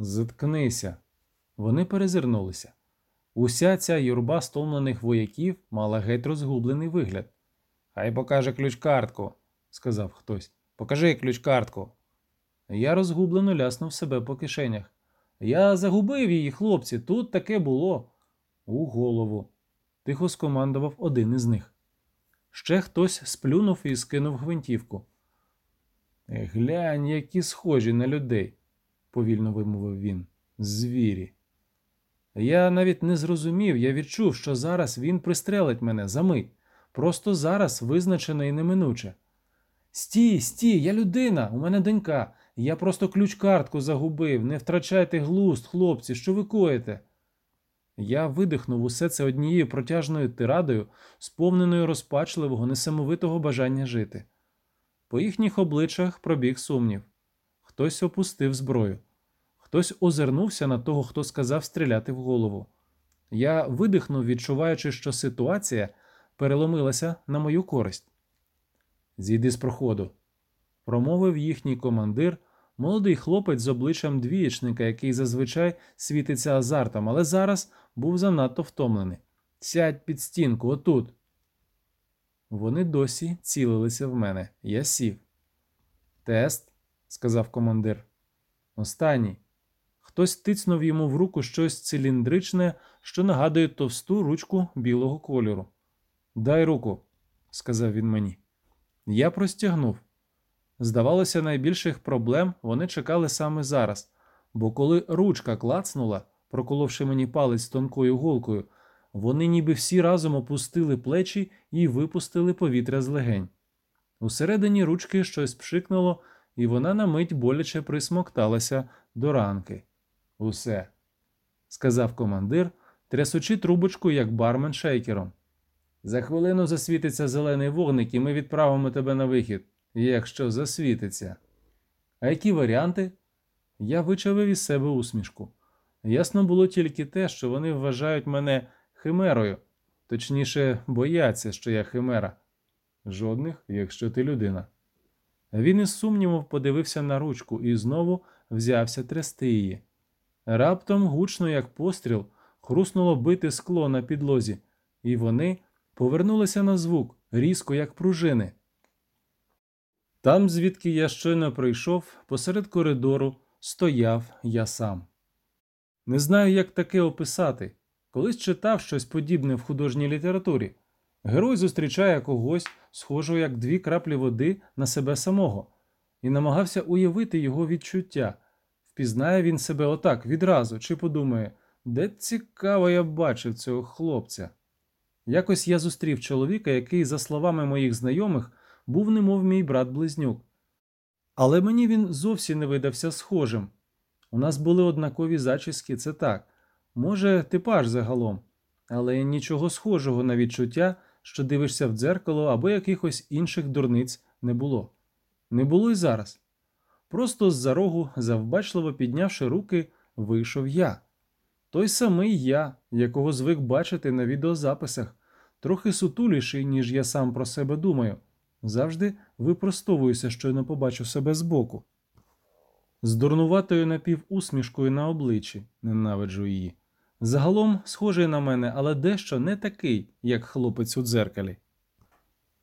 Заткнися. Вони перезирнулися. Уся ця юрба стомлених вояків мала геть розгублений вигляд. Хай покаже ключ-картку, сказав хтось. Покажи ключ-картку. Я розгублено ляснув себе по кишенях. Я загубив її, хлопці, тут таке було. У голову. Тихо скомандував один із них. Ще хтось сплюнув і скинув гвинтівку. «Е, Глянь, які схожі на людей, повільно вимовив він. Звірі. Я навіть не зрозумів, я відчув, що зараз він пристрелить мене за мить. Просто зараз визначено і неминуче. Стій, стій, я людина, у мене донька. Я просто ключ-картку загубив. Не втрачайте глузд, хлопці, що ви коїте? Я видихнув усе це однією протяжною тирадою, сповненою розпачливого, несамовитого бажання жити. По їхніх обличчях пробіг сумнів. Хтось опустив зброю, хтось озирнувся на того, хто сказав стріляти в голову. Я видихнув, відчуваючи, що ситуація переломилася на мою користь. Зійди з проходу, промовив їхній командир, молодий хлопець з обличчям двієчника, який зазвичай світиться азартом, але зараз був занадто втомлений. Сядь під стінку, отут. Вони досі цілилися в мене. Я сів. Тест, сказав командир. Останній. Хтось тицнув йому в руку щось циліндричне, що нагадує товсту ручку білого кольору. Дай руку, сказав він мені. Я простягнув. Здавалося, найбільших проблем вони чекали саме зараз, бо коли ручка клацнула, проколовши мені палець тонкою голкою, вони ніби всі разом опустили плечі і випустили повітря з легень. Усередині ручки щось пшикнуло, і вона на мить боляче присмокталася до ранки. Усе, сказав командир, трясучи трубочку, як бармен шейкером. За хвилину засвітиться зелений вогник, і ми відправимо тебе на вихід, якщо засвітиться. А які варіанти? Я вичавив із себе усмішку. Ясно було тільки те, що вони вважають мене химерою, точніше, бояться, що я химера. Жодних, якщо ти людина. Він із сумнівом подивився на ручку і знову взявся трясти її. Раптом, гучно, як постріл, хруснуло бите скло на підлозі, і вони повернулися на звук, різко, як пружини. Там, звідки я щойно прийшов, посеред коридору стояв я сам. Не знаю, як таке описати. Колись читав щось подібне в художній літературі. Герой зустрічає когось, схожого як дві краплі води на себе самого, і намагався уявити його відчуття. Впізнає він себе отак відразу, чи подумає, де цікаво я бачив цього хлопця. Якось я зустрів чоловіка, який, за словами моїх знайомих, був немов мій брат близнюк. Але мені він зовсім не видався схожим. У нас були однакові зачіски, це так, може, типаж загалом, але нічого схожого на відчуття, що дивишся в дзеркало або якихось інших дурниць не було. Не було й зараз. Просто з-за рогу, завбачливо піднявши руки, вийшов я. Той самий я, якого звик бачити на відеозаписах, трохи сутуліший, ніж я сам про себе думаю, завжди випростовуюся, щойно побачу себе збоку. З дурнуватою напівусмішкою на обличчі, ненавиджу її. Загалом схожий на мене, але дещо не такий, як хлопець у дзеркалі.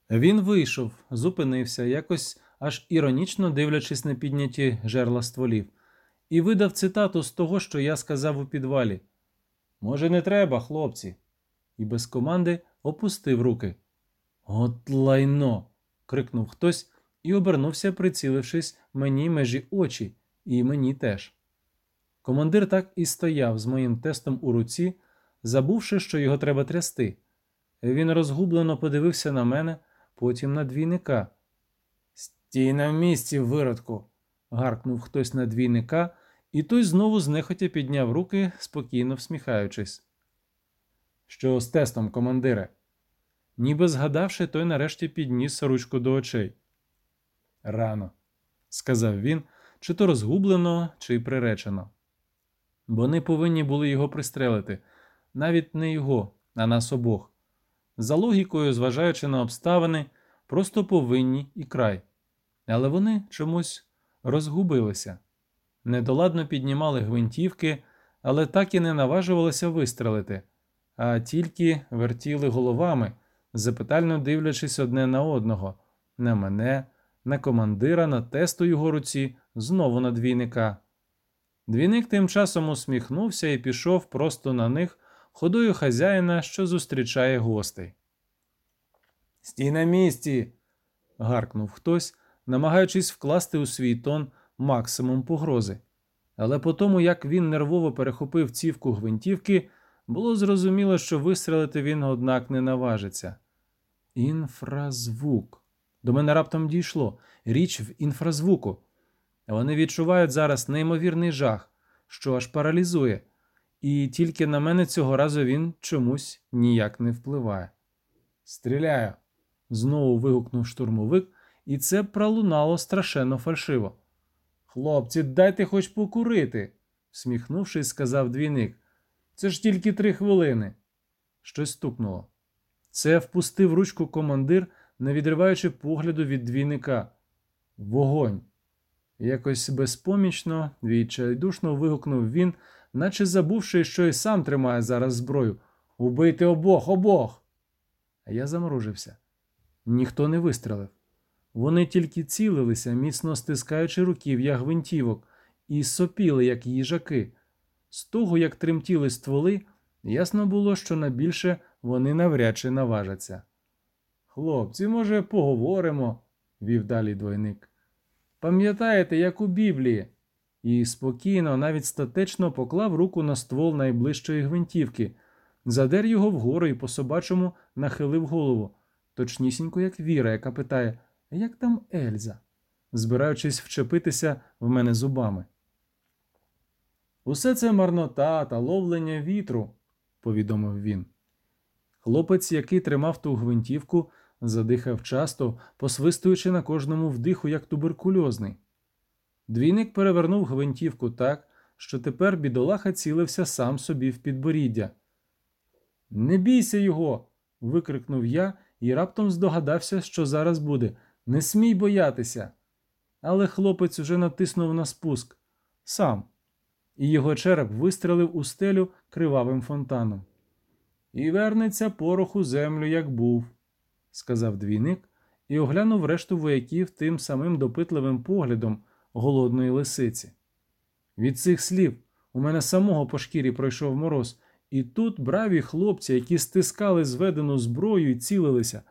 Він вийшов, зупинився, якось аж іронічно дивлячись на підняті жерла стволів, і видав цитату з того, що я сказав у підвалі. Може, не треба, хлопці. І без команди опустив руки. От лайно. крикнув хтось і обернувся, прицілившись мені межі очі, і мені теж. Командир так і стояв з моїм тестом у руці, забувши, що його треба трясти. Він розгублено подивився на мене, потім на двійника. Стій на місці, виродку. гаркнув хтось на двійника, і той знову знехотя підняв руки, спокійно всміхаючись. Що з тестом, командире? Ніби згадавши, той нарешті підніс ручку до очей. Рано, сказав він, чи то розгублено, чи приречено. Вони повинні були його пристрелити, навіть не його, а нас обох. За логікою, зважаючи на обставини, просто повинні і край. Але вони чомусь розгубилися. недоладно піднімали гвинтівки, але так і не наважувалися вистрелити, а тільки вертіли головами, запитально дивлячись одне на одного, на мене, на командира, на тесту його руці, знову на двійника. Двійник тим часом усміхнувся і пішов просто на них ходою хазяїна, що зустрічає гостей. Стій на місці. гаркнув хтось, намагаючись вкласти у свій тон максимум погрози. Але по тому, як він нервово перехопив цівку гвинтівки, було зрозуміло, що вистрелити він, однак, не наважиться. Інфразвук. До мене раптом дійшло річ в інфразвуку. Вони відчувають зараз неймовірний жах, що аж паралізує, і тільки на мене цього разу він чомусь ніяк не впливає. Стріляю. знову вигукнув штурмовик, і це пролунало страшенно фальшиво. Хлопці, дайте хоч покурити, всміхнувшись, сказав двійник. Це ж тільки три хвилини. Щось стукнуло. Це впустив ручку командир, не відриваючи погляду від двійника. Вогонь. Якось безпомічно, відчайдушно вигукнув він, наче забувши, що й сам тримає зараз зброю. Убийте обох, обох. Я заморожився. Ніхто не вистрелив. Вони тільки цілилися, міцно стискаючи руків'я гвинтівок, і сопіли, як їжаки. З того, як тремтіли стволи, ясно було, що на більше вони навряд чи наважаться. Хлопці, може, поговоримо, вів далі двойник. Пам'ятаєте, як у Біблії? І спокійно, навіть статечно поклав руку на ствол найближчої гвинтівки, задер його вгору і по собачому нахилив голову, точнісінько, як Віра, яка питає, як там Ельза, збираючись вчепитися в мене зубами. Усе це марнота та ловлення вітру, повідомив він. Хлопець, який тримав ту гвинтівку, задихав часто, посвистуючи на кожному вдиху, як туберкульозний. Двійник перевернув гвинтівку так, що тепер бідолаха цілився сам собі в підборіддя. Не бійся його. викрикнув я і раптом здогадався, що зараз буде. Не смій боятися. Але хлопець уже натиснув на спуск сам, і його череп вистрелив у стелю кривавим фонтаном. І вернеться порох у землю, як був, сказав двійник і оглянув решту вояків тим самим допитливим поглядом голодної лисиці. Від цих слів у мене самого по шкірі пройшов мороз, і тут браві хлопці, які стискали зведену зброю і цілилися.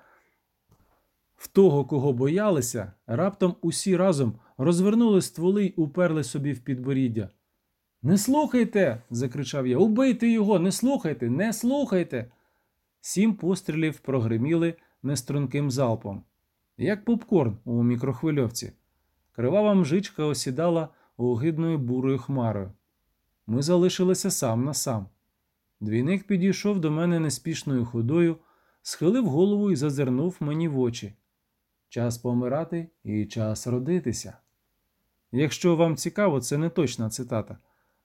В того, кого боялися, раптом усі разом розвернули стволи й уперли собі в підборіддя. Не слухайте. закричав я. Убийте його, не слухайте, не слухайте. Сім пострілів прогриміли неструнким залпом, як попкорн у мікрохвильовці. Кривава мжичка осідала огидною бурою хмарою. Ми залишилися сам на сам. Двійник підійшов до мене неспішною ходою, схилив голову і зазирнув мені в очі. Час помирати і час родитися. Якщо вам цікаво, це не точна цитата.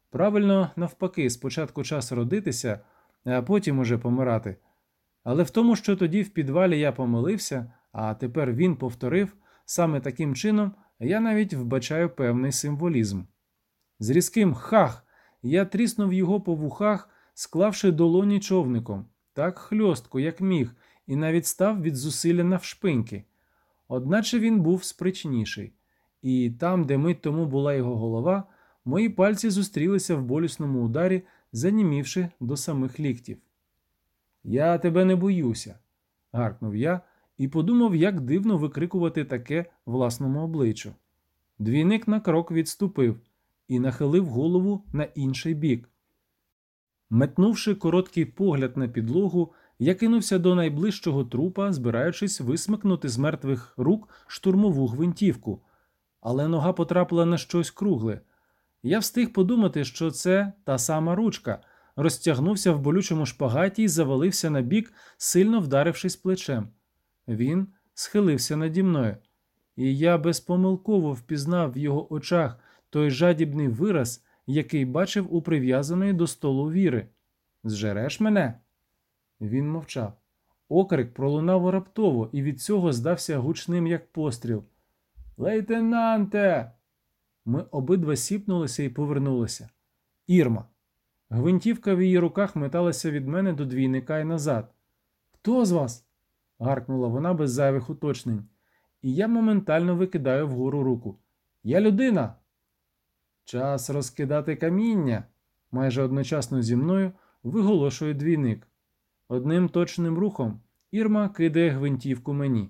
Правильно, навпаки, спочатку час родитися, а потім уже помирати. Але в тому, що тоді в підвалі я помилився, а тепер він повторив, саме таким чином я навіть вбачаю певний символізм. З різким хах я тріснув його по вухах, склавши долоні човником, так хльостко, як міг, і навіть став від зусилля навшпиньки. Одначе він був спричніший, і там, де мить тому була його голова, мої пальці зустрілися в болісному ударі, занімівши до самих ліктів. Я тебе не боюся, гаркнув я і подумав, як дивно викрикувати таке власному обличчю. Двійник на крок відступив і нахилив голову на інший бік. Метнувши короткий погляд на підлогу, я кинувся до найближчого трупа, збираючись висмикнути з мертвих рук штурмову гвинтівку, але нога потрапила на щось кругле. Я встиг подумати, що це та сама ручка, розтягнувся в болючому шпагаті і завалився на бік, сильно вдарившись плечем. Він схилився наді мною, і я безпомилково впізнав в його очах той жадібний вираз, який бачив у прив'язаної до столу віри. Зжереш мене? Він мовчав. Окрик пролунав раптово і від цього здався гучним, як постріл. Лейтенанте. Ми обидва сіпнулися і повернулися. Ірма. Гвинтівка в її руках металася від мене до двійника і назад. Хто з вас? гаркнула вона без зайвих уточнень, і я моментально викидаю вгору руку. Я людина. Час розкидати каміння. майже одночасно зі мною виголошує двійник. Одним точним рухом Ірма кидає гвинтівку мені.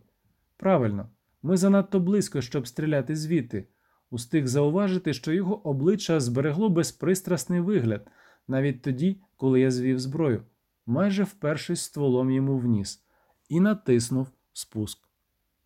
Правильно, ми занадто близько, щоб стріляти звідти. Устиг зауважити, що його обличчя зберегло безпристрасний вигляд, навіть тоді, коли я звів зброю, майже впершись стволом йому в ніс, і натиснув спуск.